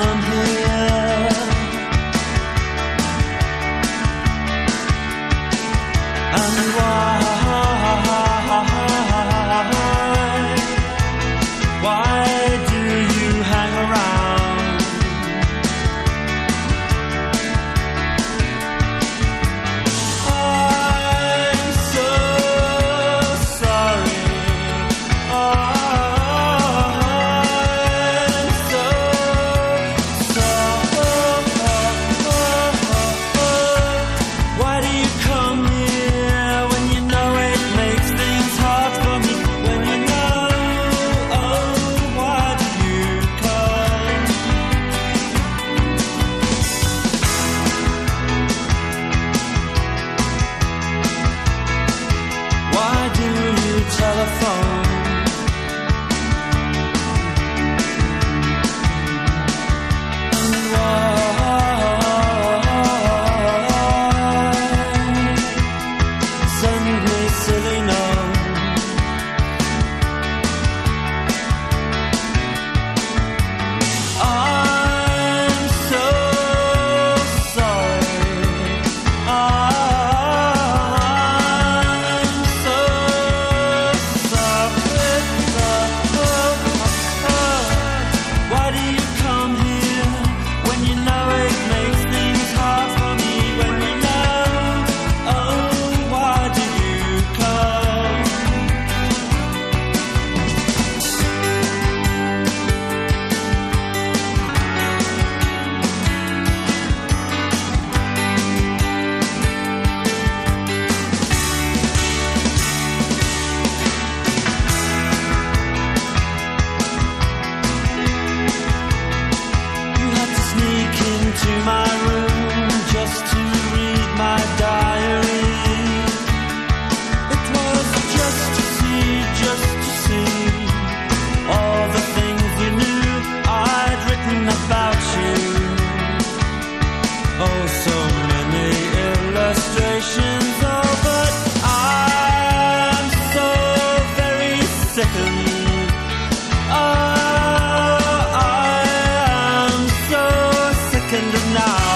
I'm here. second. Oh, I am so second now.